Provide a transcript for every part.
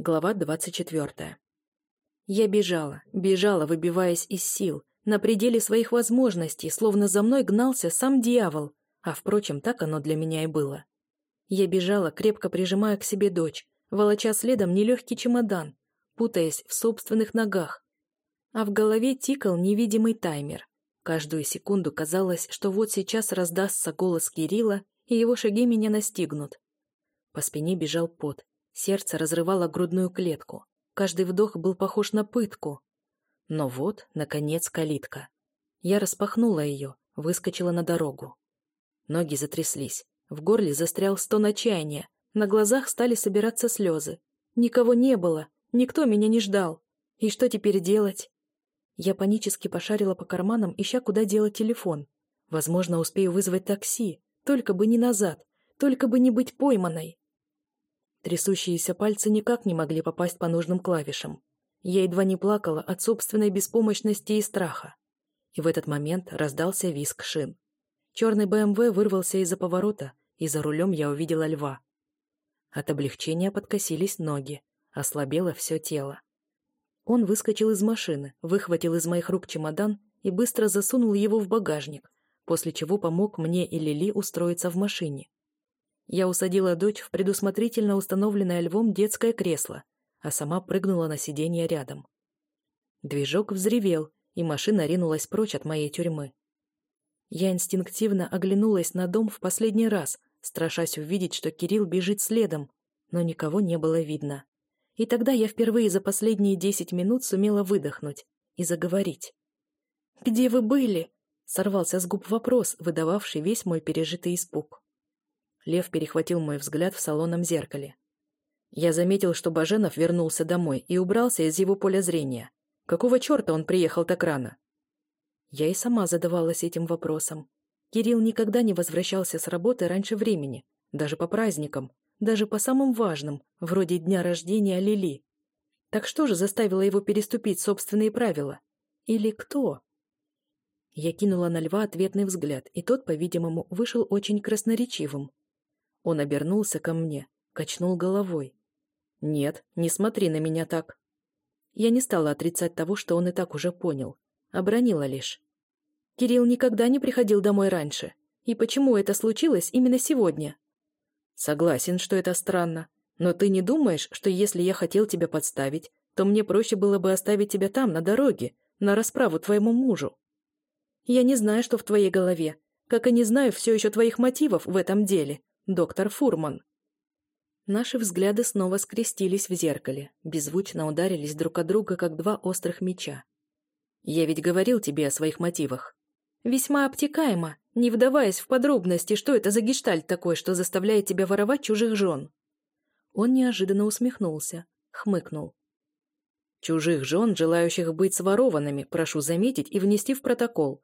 Глава 24. Я бежала, бежала, выбиваясь из сил, на пределе своих возможностей, словно за мной гнался сам дьявол, а, впрочем, так оно для меня и было. Я бежала, крепко прижимая к себе дочь, волоча следом нелегкий чемодан, путаясь в собственных ногах. А в голове тикал невидимый таймер. Каждую секунду казалось, что вот сейчас раздастся голос Кирилла, и его шаги меня настигнут. По спине бежал пот, Сердце разрывало грудную клетку. Каждый вдох был похож на пытку. Но вот, наконец, калитка. Я распахнула ее, выскочила на дорогу. Ноги затряслись. В горле застрял стон отчаяния. На глазах стали собираться слезы. Никого не было. Никто меня не ждал. И что теперь делать? Я панически пошарила по карманам, ища, куда делать телефон. Возможно, успею вызвать такси. Только бы не назад. Только бы не быть пойманной. Трясущиеся пальцы никак не могли попасть по нужным клавишам. Я едва не плакала от собственной беспомощности и страха. И в этот момент раздался визг шин. Черный БМВ вырвался из-за поворота, и за рулем я увидела льва. От облегчения подкосились ноги, ослабело все тело. Он выскочил из машины, выхватил из моих рук чемодан и быстро засунул его в багажник, после чего помог мне и Лили устроиться в машине. Я усадила дочь в предусмотрительно установленное львом детское кресло, а сама прыгнула на сиденье рядом. Движок взревел, и машина ринулась прочь от моей тюрьмы. Я инстинктивно оглянулась на дом в последний раз, страшась увидеть, что Кирилл бежит следом, но никого не было видно. И тогда я впервые за последние десять минут сумела выдохнуть и заговорить. «Где вы были?» — сорвался с губ вопрос, выдававший весь мой пережитый испуг. Лев перехватил мой взгляд в салонном зеркале. Я заметил, что Баженов вернулся домой и убрался из его поля зрения. Какого черта он приехал так рано? Я и сама задавалась этим вопросом. Кирилл никогда не возвращался с работы раньше времени, даже по праздникам, даже по самым важным, вроде дня рождения Лили. Так что же заставило его переступить собственные правила? Или кто? Я кинула на льва ответный взгляд, и тот, по-видимому, вышел очень красноречивым. Он обернулся ко мне, качнул головой. «Нет, не смотри на меня так». Я не стала отрицать того, что он и так уже понял. Обронила лишь. «Кирилл никогда не приходил домой раньше. И почему это случилось именно сегодня?» «Согласен, что это странно. Но ты не думаешь, что если я хотел тебя подставить, то мне проще было бы оставить тебя там, на дороге, на расправу твоему мужу?» «Я не знаю, что в твоей голове, как и не знаю все еще твоих мотивов в этом деле доктор Фурман. Наши взгляды снова скрестились в зеркале, беззвучно ударились друг от друга, как два острых меча. Я ведь говорил тебе о своих мотивах. Весьма обтекаемо, не вдаваясь в подробности, что это за гештальт такой, что заставляет тебя воровать чужих жен. Он неожиданно усмехнулся, хмыкнул. Чужих жен, желающих быть сворованными, прошу заметить и внести в протокол.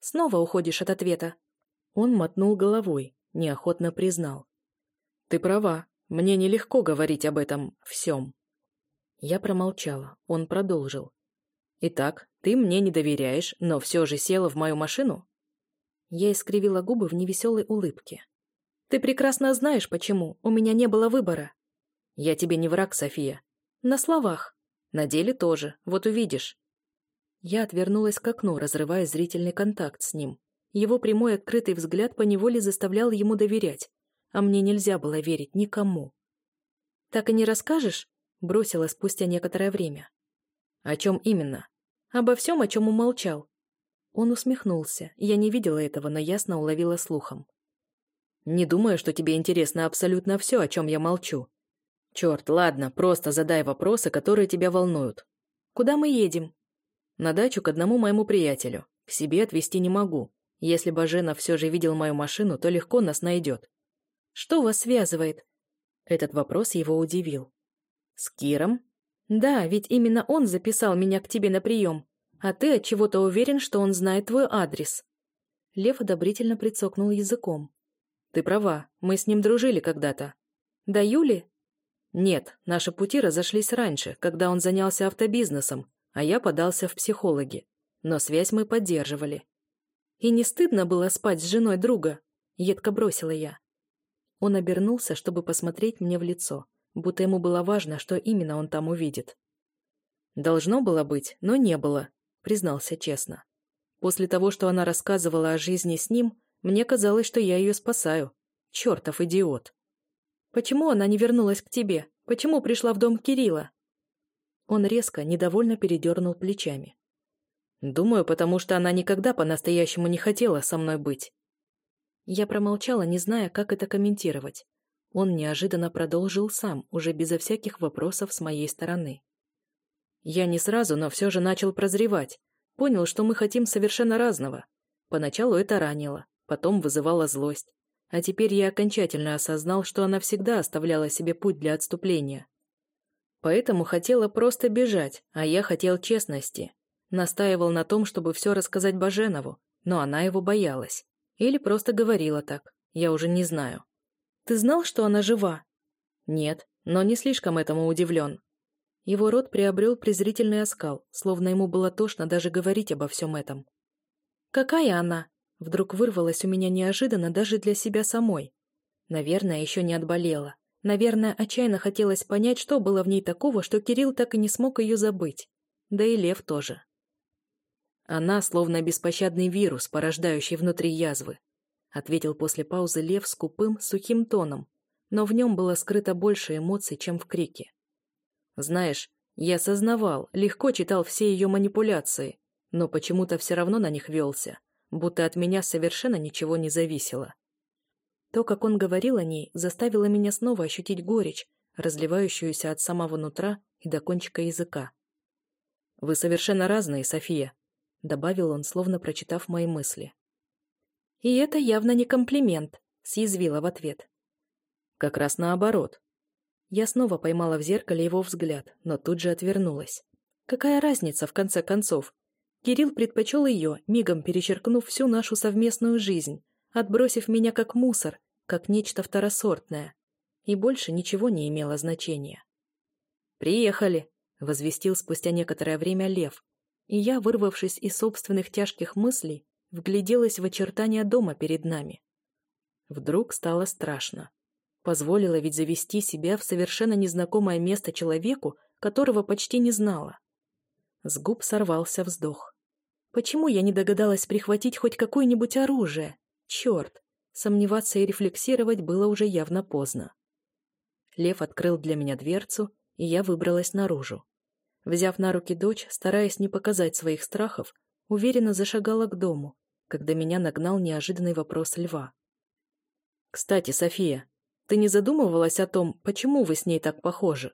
Снова уходишь от ответа. Он мотнул головой, неохотно признал. «Ты права, мне нелегко говорить об этом всем». Я промолчала, он продолжил. «Итак, ты мне не доверяешь, но все же села в мою машину?» Я искривила губы в невеселой улыбке. «Ты прекрасно знаешь, почему. У меня не было выбора». «Я тебе не враг, София». «На словах». «На деле тоже. Вот увидишь». Я отвернулась к окну, разрывая зрительный контакт с ним. Его прямой открытый взгляд поневоле заставлял ему доверять, а мне нельзя было верить никому. «Так и не расскажешь?» — бросила спустя некоторое время. «О чем именно?» «Обо всем, о чем умолчал». Он усмехнулся. Я не видела этого, но ясно уловила слухом. «Не думаю, что тебе интересно абсолютно все, о чем я молчу. Черт, ладно, просто задай вопросы, которые тебя волнуют. Куда мы едем?» «На дачу к одному моему приятелю. К себе отвезти не могу. Если Баженов все же видел мою машину, то легко нас найдет. Что вас связывает? Этот вопрос его удивил. С Киром? Да, ведь именно он записал меня к тебе на прием. А ты от чего-то уверен, что он знает твой адрес. Лев одобрительно прицокнул языком. Ты права, мы с ним дружили когда-то. Да, Юли? Нет, наши пути разошлись раньше, когда он занялся автобизнесом, а я подался в психологи. Но связь мы поддерживали. И не стыдно было спать с женой друга? Едко бросила я. Он обернулся, чтобы посмотреть мне в лицо. будто ему было важно, что именно он там увидит. «Должно было быть, но не было», — признался честно. После того, что она рассказывала о жизни с ним, мне казалось, что я ее спасаю. Чертов идиот. «Почему она не вернулась к тебе? Почему пришла в дом Кирилла?» Он резко, недовольно передернул плечами. «Думаю, потому что она никогда по-настоящему не хотела со мной быть». Я промолчала, не зная, как это комментировать. Он неожиданно продолжил сам, уже безо всяких вопросов с моей стороны. Я не сразу, но все же начал прозревать. Понял, что мы хотим совершенно разного. Поначалу это ранило, потом вызывало злость. А теперь я окончательно осознал, что она всегда оставляла себе путь для отступления. Поэтому хотела просто бежать, а я хотел честности. Настаивал на том, чтобы все рассказать Баженову, но она его боялась. Или просто говорила так, я уже не знаю. «Ты знал, что она жива?» «Нет, но не слишком этому удивлен. Его рот приобрел презрительный оскал, словно ему было тошно даже говорить обо всем этом. «Какая она?» Вдруг вырвалась у меня неожиданно даже для себя самой. Наверное, еще не отболела. Наверное, отчаянно хотелось понять, что было в ней такого, что Кирилл так и не смог ее забыть. Да и Лев тоже. Она словно беспощадный вирус, порождающий внутри язвы, ответил после паузы Лев скупым, сухим тоном, но в нем было скрыто больше эмоций, чем в крике. Знаешь, я сознавал, легко читал все ее манипуляции, но почему-то все равно на них велся, будто от меня совершенно ничего не зависело. То, как он говорил о ней, заставило меня снова ощутить горечь, разливающуюся от самого нутра и до кончика языка. «Вы совершенно разные, София», — добавил он, словно прочитав мои мысли. «И это явно не комплимент», — съязвила в ответ. «Как раз наоборот. Я снова поймала в зеркале его взгляд, но тут же отвернулась. Какая разница, в конце концов? Кирилл предпочел ее, мигом перечеркнув всю нашу совместную жизнь, отбросив меня как мусор, как нечто второсортное. И больше ничего не имело значения. «Приехали», — возвестил спустя некоторое время Лев, и я, вырвавшись из собственных тяжких мыслей, вгляделась в очертания дома перед нами. Вдруг стало страшно. Позволила ведь завести себя в совершенно незнакомое место человеку, которого почти не знала. С губ сорвался вздох. Почему я не догадалась прихватить хоть какое-нибудь оружие? Черт! Сомневаться и рефлексировать было уже явно поздно. Лев открыл для меня дверцу, и я выбралась наружу. Взяв на руки дочь, стараясь не показать своих страхов, уверенно зашагала к дому, когда меня нагнал неожиданный вопрос льва. «Кстати, София, ты не задумывалась о том, почему вы с ней так похожи?